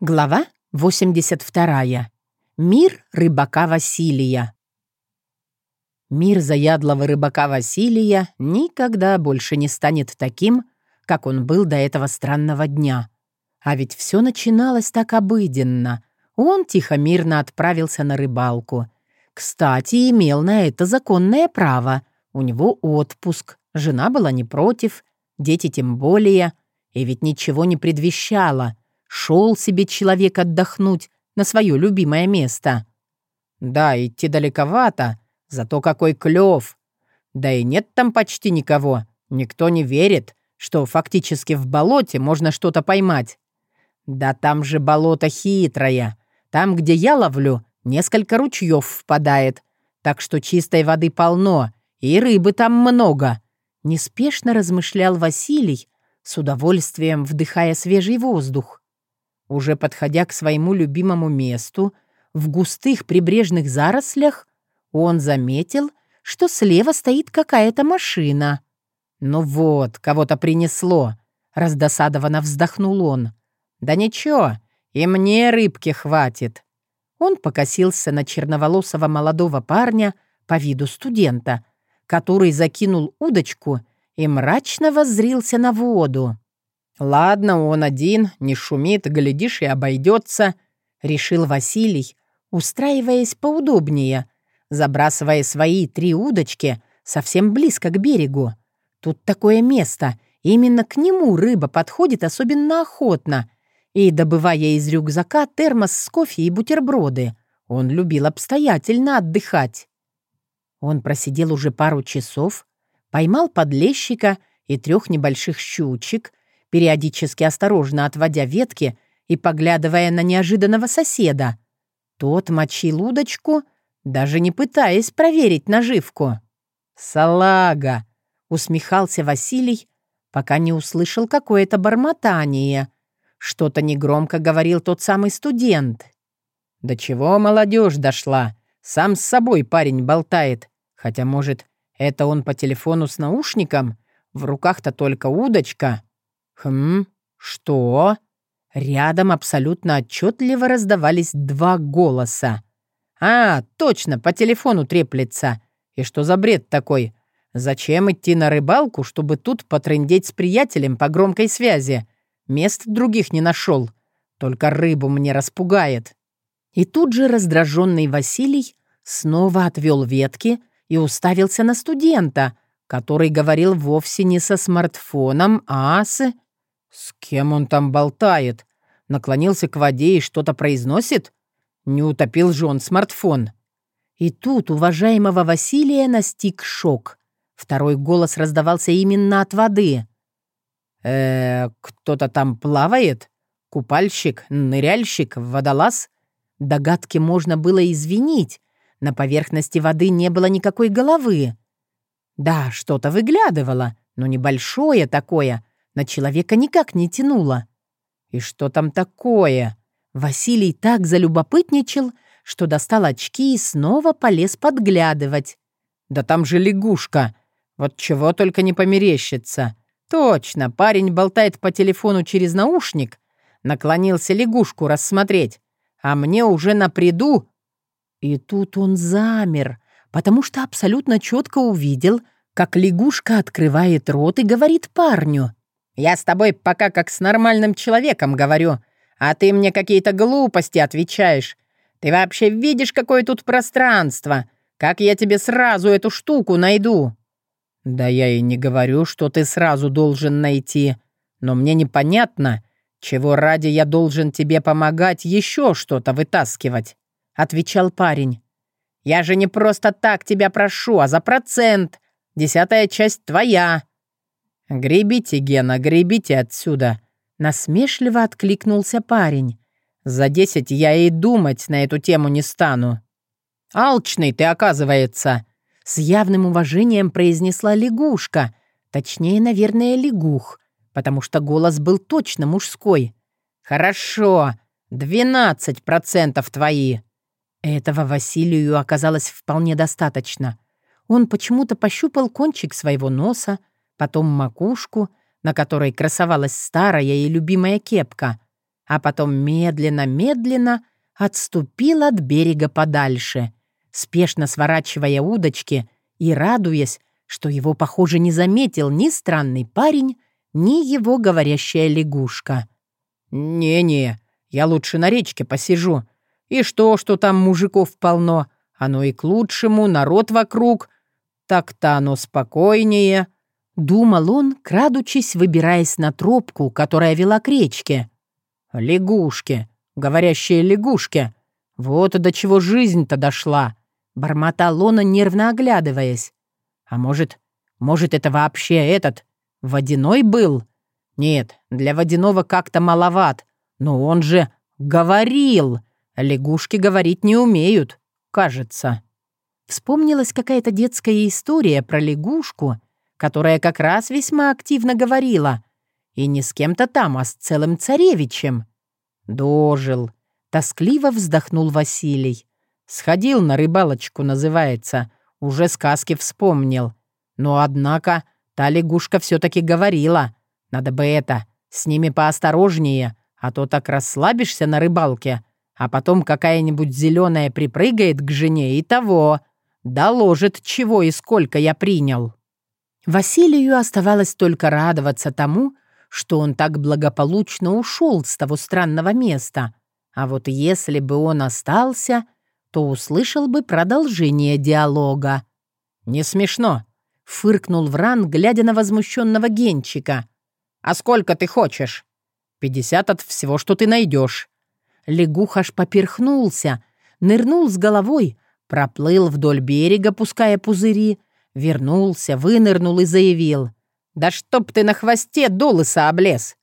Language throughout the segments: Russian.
Глава 82. Мир рыбака Василия. Мир заядлого рыбака Василия никогда больше не станет таким, как он был до этого странного дня. А ведь все начиналось так обыденно. Он тихо-мирно отправился на рыбалку. Кстати, имел на это законное право. У него отпуск, жена была не против, дети тем более. И ведь ничего не предвещало — Шел себе человек отдохнуть на свое любимое место. Да, идти далековато, зато какой клев. Да и нет там почти никого. Никто не верит, что фактически в болоте можно что-то поймать. Да там же болото хитрое. Там, где я ловлю, несколько ручьев впадает. Так что чистой воды полно, и рыбы там много. Неспешно размышлял Василий, с удовольствием вдыхая свежий воздух. Уже подходя к своему любимому месту, в густых прибрежных зарослях, он заметил, что слева стоит какая-то машина. «Ну вот, кого-то принесло», — раздосадованно вздохнул он. «Да ничего, и мне рыбки хватит». Он покосился на черноволосого молодого парня по виду студента, который закинул удочку и мрачно воззрился на воду. «Ладно, он один, не шумит, глядишь, и обойдется», — решил Василий, устраиваясь поудобнее, забрасывая свои три удочки совсем близко к берегу. Тут такое место, именно к нему рыба подходит особенно охотно. И, добывая из рюкзака термос с кофе и бутерброды, он любил обстоятельно отдыхать. Он просидел уже пару часов, поймал подлещика и трех небольших щучек, периодически осторожно отводя ветки и поглядывая на неожиданного соседа. Тот мочил удочку, даже не пытаясь проверить наживку. «Салага!» — усмехался Василий, пока не услышал какое-то бормотание. Что-то негромко говорил тот самый студент. «До чего молодежь дошла? Сам с собой парень болтает. Хотя, может, это он по телефону с наушником? В руках-то только удочка». «Хм, что?» Рядом абсолютно отчетливо раздавались два голоса. «А, точно, по телефону треплется. И что за бред такой? Зачем идти на рыбалку, чтобы тут потрындеть с приятелем по громкой связи? Мест других не нашел. Только рыбу мне распугает». И тут же раздраженный Василий снова отвел ветки и уставился на студента, который говорил вовсе не со смартфоном, а с... «С кем он там болтает? Наклонился к воде и что-то произносит? Не утопил же он смартфон». И тут уважаемого Василия настиг шок. Второй голос раздавался именно от воды. э кто-то там плавает? Купальщик, ныряльщик, водолаз?» Догадки можно было извинить. На поверхности воды не было никакой головы. Да, что-то выглядывало, но небольшое такое, на человека никак не тянуло. И что там такое? Василий так залюбопытничал, что достал очки и снова полез подглядывать. Да там же лягушка. Вот чего только не померещится. Точно, парень болтает по телефону через наушник, наклонился лягушку рассмотреть, а мне уже напреду. И тут он замер, потому что абсолютно четко увидел, как лягушка открывает рот и говорит парню. Я с тобой пока как с нормальным человеком говорю, а ты мне какие-то глупости отвечаешь. Ты вообще видишь, какое тут пространство? Как я тебе сразу эту штуку найду?» «Да я и не говорю, что ты сразу должен найти. Но мне непонятно, чего ради я должен тебе помогать еще что-то вытаскивать», — отвечал парень. «Я же не просто так тебя прошу, а за процент. Десятая часть твоя. «Гребите, Гена, гребите отсюда!» Насмешливо откликнулся парень. «За десять я и думать на эту тему не стану». «Алчный ты, оказывается!» С явным уважением произнесла лягушка. Точнее, наверное, лягух, потому что голос был точно мужской. «Хорошо, двенадцать процентов твои!» Этого Василию оказалось вполне достаточно. Он почему-то пощупал кончик своего носа, потом макушку, на которой красовалась старая и любимая кепка. а потом медленно-медленно отступил от берега подальше, спешно сворачивая удочки и радуясь, что его, похоже, не заметил ни странный парень, ни его говорящая лягушка. «Не-не, я лучше на речке посижу. И что, что там мужиков полно? Оно и к лучшему, народ вокруг. Так-то оно спокойнее». Думал он, крадучись, выбираясь на тропку, которая вела к речке. «Лягушки, говорящие лягушки. Вот до чего жизнь-то дошла», — бормотал он, нервно оглядываясь. «А может, может, это вообще этот, водяной был? Нет, для водяного как-то маловат, но он же говорил. Лягушки говорить не умеют, кажется». Вспомнилась какая-то детская история про лягушку — которая как раз весьма активно говорила. И не с кем-то там, а с целым царевичем. Дожил. Тоскливо вздохнул Василий. Сходил на рыбалочку, называется. Уже сказки вспомнил. Но, однако, та лягушка все-таки говорила. Надо бы это, с ними поосторожнее, а то так расслабишься на рыбалке, а потом какая-нибудь зеленая припрыгает к жене и того. Доложит, чего и сколько я принял. Василию оставалось только радоваться тому, что он так благополучно ушел с того странного места. А вот если бы он остался, то услышал бы продолжение диалога. «Не смешно», — фыркнул Вран, глядя на возмущенного Генчика. «А сколько ты хочешь?» «Пятьдесят от всего, что ты найдешь». Лягух аж поперхнулся, нырнул с головой, проплыл вдоль берега, пуская пузыри, Вернулся, вынырнул и заявил. «Да чтоб ты на хвосте до лыса облез!»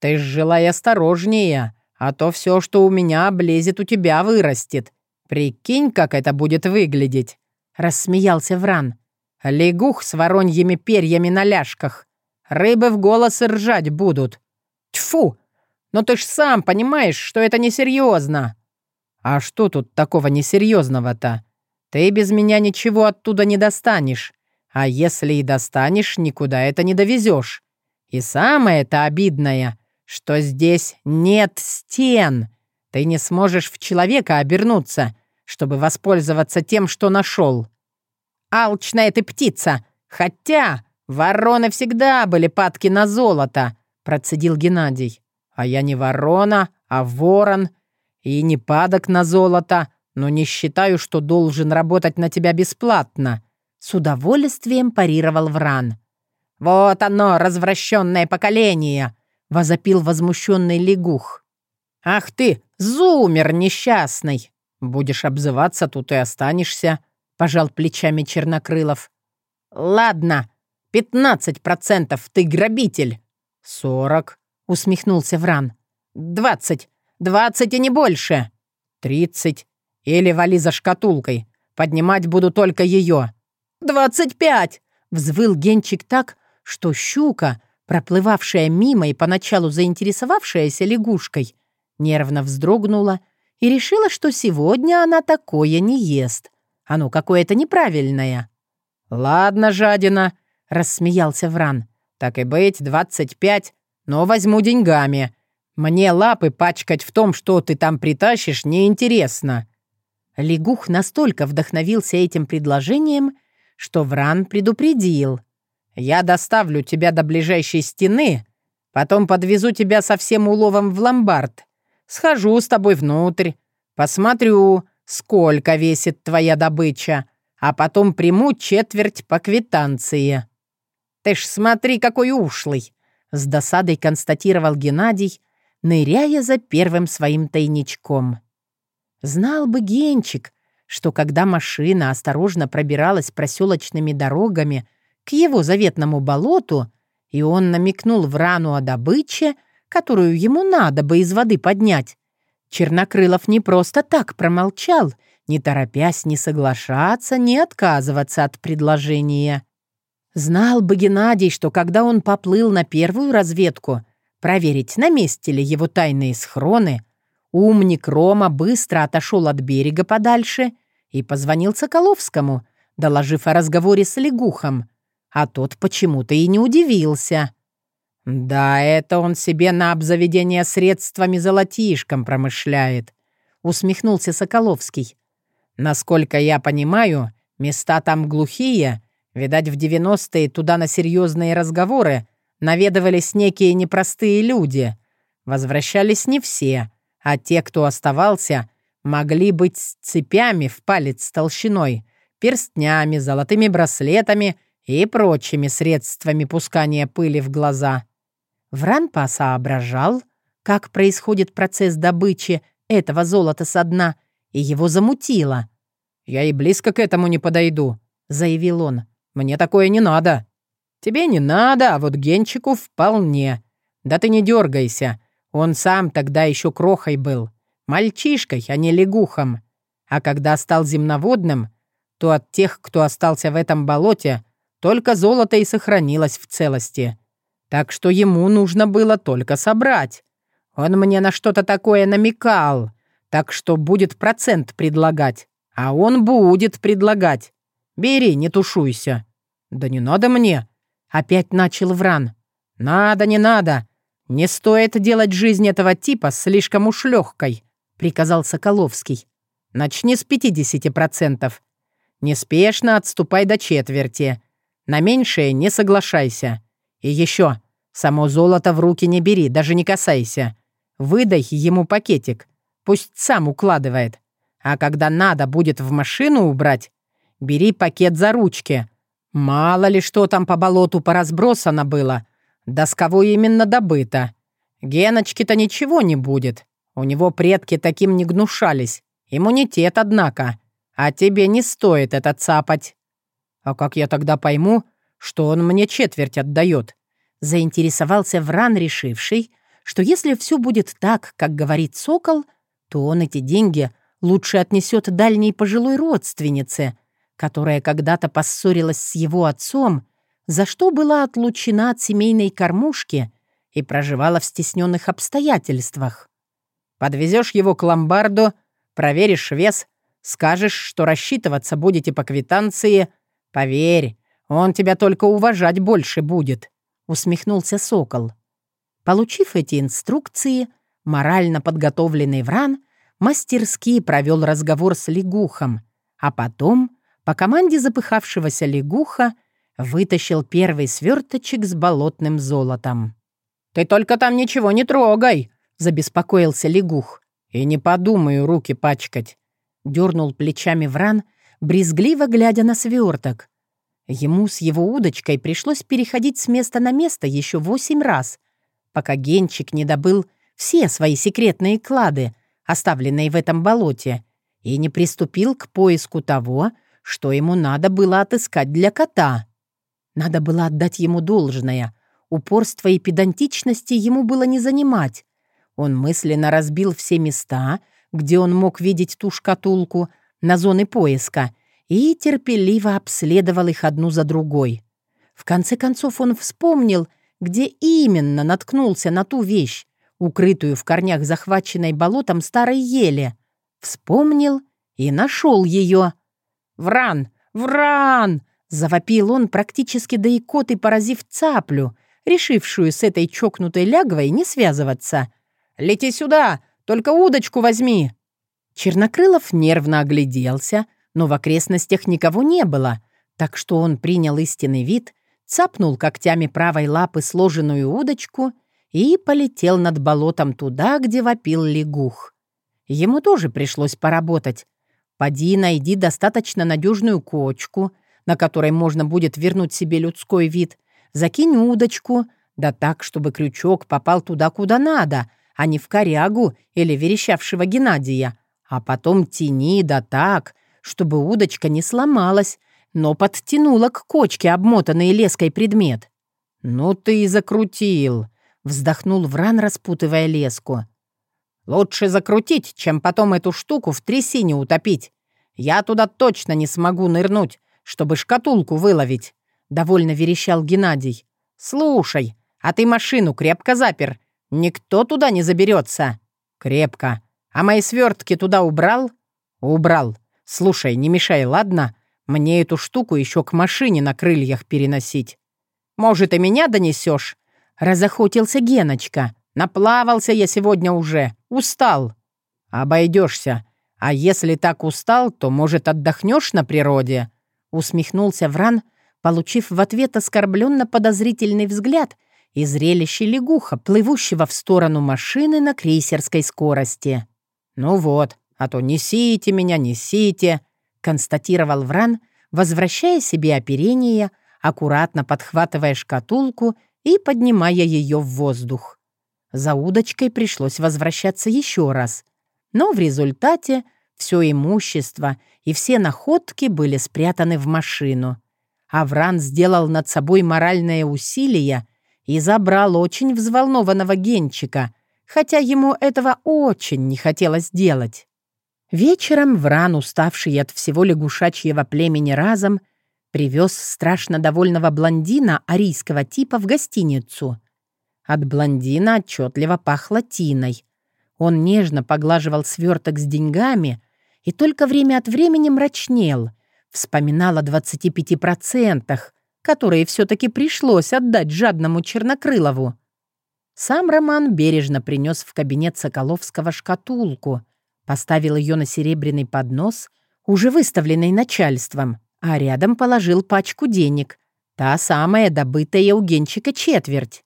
«Ты ж желай осторожнее, а то все, что у меня облезет, у тебя вырастет. Прикинь, как это будет выглядеть!» Рассмеялся Вран. «Лягух с вороньими перьями на ляжках. Рыбы в голос ржать будут. Тьфу! Но ты ж сам понимаешь, что это несерьезно!» «А что тут такого несерьезного-то?» Ты без меня ничего оттуда не достанешь. А если и достанешь, никуда это не довезешь. И самое-то обидное, что здесь нет стен. Ты не сможешь в человека обернуться, чтобы воспользоваться тем, что нашел. Алчная ты птица! Хотя вороны всегда были падки на золото, процедил Геннадий. А я не ворона, а ворон. И не падок на золото, но не считаю, что должен работать на тебя бесплатно», — с удовольствием парировал Вран. «Вот оно, развращенное поколение!» — возопил возмущенный лягух. «Ах ты, зумер несчастный! Будешь обзываться, тут и останешься», — пожал плечами Чернокрылов. «Ладно, пятнадцать процентов ты грабитель». «Сорок», — усмехнулся Вран. «Двадцать, двадцать и не больше». «Тридцать, или вали за шкатулкой. Поднимать буду только ее». «Двадцать пять!» — взвыл Генчик так, что щука, проплывавшая мимо и поначалу заинтересовавшаяся лягушкой, нервно вздрогнула и решила, что сегодня она такое не ест. Оно какое-то неправильное. «Ладно, жадина», — рассмеялся Вран. «Так и быть, двадцать пять, но возьму деньгами. Мне лапы пачкать в том, что ты там притащишь, неинтересно. Лягух настолько вдохновился этим предложением, что Вран предупредил. «Я доставлю тебя до ближайшей стены, потом подвезу тебя со всем уловом в ломбард. Схожу с тобой внутрь, посмотрю, сколько весит твоя добыча, а потом приму четверть по квитанции». «Ты ж смотри, какой ушлый!» — с досадой констатировал Геннадий, ныряя за первым своим тайничком. Знал бы Генчик, что когда машина осторожно пробиралась проселочными дорогами к его заветному болоту, и он намекнул в рану о добыче, которую ему надо бы из воды поднять, Чернокрылов не просто так промолчал, не торопясь ни соглашаться, ни отказываться от предложения. Знал бы Геннадий, что когда он поплыл на первую разведку, проверить, на месте ли его тайные схроны, Умник Рома быстро отошел от берега подальше и позвонил Соколовскому, доложив о разговоре с лягухом, а тот почему-то и не удивился. «Да, это он себе на обзаведение средствами золотишком промышляет», — усмехнулся Соколовский. «Насколько я понимаю, места там глухие, видать, в девяностые туда на серьезные разговоры наведывались некие непростые люди. Возвращались не все, а те, кто оставался, могли быть с цепями в палец толщиной, перстнями, золотыми браслетами и прочими средствами пускания пыли в глаза». Вран посоображал, как происходит процесс добычи этого золота со дна, и его замутило. «Я и близко к этому не подойду», — заявил он. «Мне такое не надо». «Тебе не надо, а вот Генчику вполне. Да ты не дергайся. Он сам тогда еще крохой был. Мальчишкой, а не лягухом. А когда стал земноводным, то от тех, кто остался в этом болоте, только золото и сохранилось в целости. Так что ему нужно было только собрать. Он мне на что-то такое намекал, так что будет процент предлагать. А он будет предлагать. Бери, не тушуйся. Да не надо мне. Опять начал Вран. Надо, не надо. Не стоит делать жизнь этого типа слишком уж легкой, приказал Соколовский. Начни с 50%. Неспешно отступай до четверти. На меньшее не соглашайся. И еще, само золото в руки не бери, даже не касайся. Выдай ему пакетик, пусть сам укладывает. А когда надо будет в машину убрать, бери пакет за ручки. Мало ли что там по болоту поразбросано было, да с кого именно добыто. Геночки-то ничего не будет. У него предки таким не гнушались. Иммунитет, однако. А тебе не стоит это цапать. А как я тогда пойму, что он мне четверть отдает? Заинтересовался Вран, решивший, что если все будет так, как говорит Сокол, то он эти деньги лучше отнесет дальней пожилой родственнице, которая когда-то поссорилась с его отцом, за что была отлучена от семейной кормушки и проживала в стесненных обстоятельствах. Подвезешь его к ломбарду, проверишь вес, скажешь, что рассчитываться будете по квитанции, поверь, он тебя только уважать больше будет усмехнулся сокол. Получив эти инструкции, морально подготовленный Вран мастерски провел разговор с лягухом, а потом, по команде запыхавшегося лягуха, вытащил первый сверточек с болотным золотом. «Ты только там ничего не трогай!» — забеспокоился лягух. «И не подумаю руки пачкать!» — дернул плечами Вран, брезгливо глядя на сверток. Ему с его удочкой пришлось переходить с места на место еще восемь раз, пока Генчик не добыл все свои секретные клады, оставленные в этом болоте, и не приступил к поиску того, что ему надо было отыскать для кота. Надо было отдать ему должное. Упорство и педантичности ему было не занимать. Он мысленно разбил все места, где он мог видеть ту шкатулку, на зоны поиска — и терпеливо обследовал их одну за другой. В конце концов он вспомнил, где именно наткнулся на ту вещь, укрытую в корнях захваченной болотом старой ели. Вспомнил и нашел ее. «Вран! Вран!» — завопил он практически до икоты, поразив цаплю, решившую с этой чокнутой лягвой не связываться. «Лети сюда! Только удочку возьми!» Чернокрылов нервно огляделся — но в окрестностях никого не было, так что он принял истинный вид, цапнул когтями правой лапы сложенную удочку и полетел над болотом туда, где вопил лягух. Ему тоже пришлось поработать. Поди найди достаточно надежную кочку, на которой можно будет вернуть себе людской вид, закинь удочку, да так, чтобы крючок попал туда, куда надо, а не в корягу или верещавшего Геннадия, а потом тяни да так, чтобы удочка не сломалась, но подтянула к кочке обмотанный леской предмет. «Ну ты и закрутил», — вздохнул Вран, распутывая леску. «Лучше закрутить, чем потом эту штуку в трясине утопить. Я туда точно не смогу нырнуть, чтобы шкатулку выловить», — довольно верещал Геннадий. «Слушай, а ты машину крепко запер. Никто туда не заберется». «Крепко. А мои свертки туда убрал?» «Убрал. «Слушай, не мешай, ладно? Мне эту штуку еще к машине на крыльях переносить. Может, и меня донесешь? Разохотился Геночка. «Наплавался я сегодня уже. Устал». «Обойдешься. А если так устал, то, может, отдохнешь на природе?» Усмехнулся Вран, получив в ответ оскорбленно подозрительный взгляд и зрелище лягуха, плывущего в сторону машины на крейсерской скорости. «Ну вот, а то несите меня, несите», — констатировал Вран, возвращая себе оперение, аккуратно подхватывая шкатулку и поднимая ее в воздух. За удочкой пришлось возвращаться еще раз. Но в результате все имущество и все находки были спрятаны в машину. Авран сделал над собой моральное усилие и забрал очень взволнованного Генчика, хотя ему этого очень не хотелось делать. Вечером Вран, уставший от всего лягушачьего племени разом, привез страшно довольного блондина арийского типа в гостиницу. От блондина отчетливо пахло тиной. Он нежно поглаживал сверток с деньгами и только время от времени мрачнел, вспоминал о 25%, которые все-таки пришлось отдать жадному Чернокрылову. Сам Роман бережно принес в кабинет Соколовского шкатулку, поставил ее на серебряный поднос, уже выставленный начальством, а рядом положил пачку денег, та самая добытая у Генчика четверть.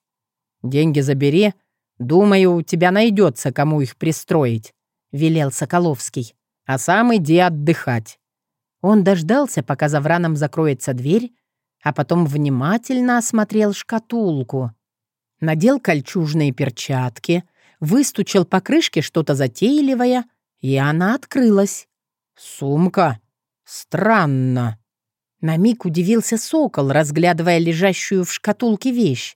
«Деньги забери. Думаю, у тебя найдется, кому их пристроить», — велел Соколовский. «А сам иди отдыхать». Он дождался, пока за враном закроется дверь, а потом внимательно осмотрел шкатулку. Надел кольчужные перчатки, выстучил по крышке что-то затейливое, и она открылась. «Сумка? Странно». На миг удивился сокол, разглядывая лежащую в шкатулке вещь.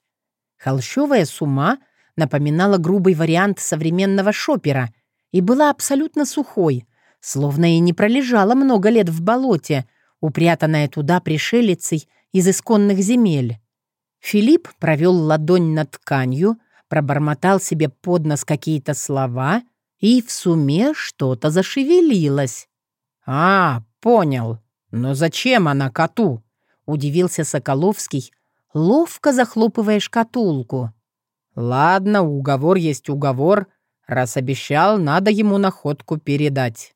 Холщовая сума напоминала грубый вариант современного шопера и была абсолютно сухой, словно и не пролежала много лет в болоте, упрятанная туда пришелицей из исконных земель. Филипп провел ладонь над тканью, пробормотал себе под нос какие-то слова — и в суме что-то зашевелилось. «А, понял. Но зачем она коту?» — удивился Соколовский, ловко захлопывая шкатулку. «Ладно, уговор есть уговор. Раз обещал, надо ему находку передать».